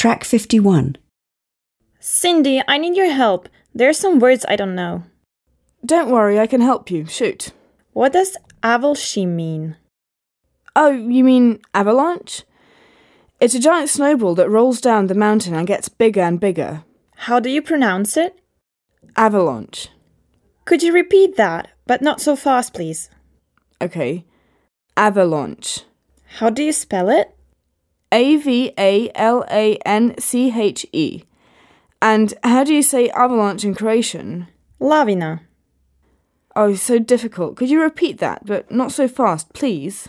Track 51. Cindy, I need your help. There are some words I don't know. Don't worry, I can help you. Shoot. What does avulshi mean? Oh, you mean avalanche? It's a giant snowball that rolls down the mountain and gets bigger and bigger. How do you pronounce it? Avalanche. Could you repeat that, but not so fast, please? Okay. Avalanche. How do you spell it? A V A L A N C H E. And how do you say avalanche in Croatian? Lavina. Oh, so difficult. Could you repeat that, but not so fast, please?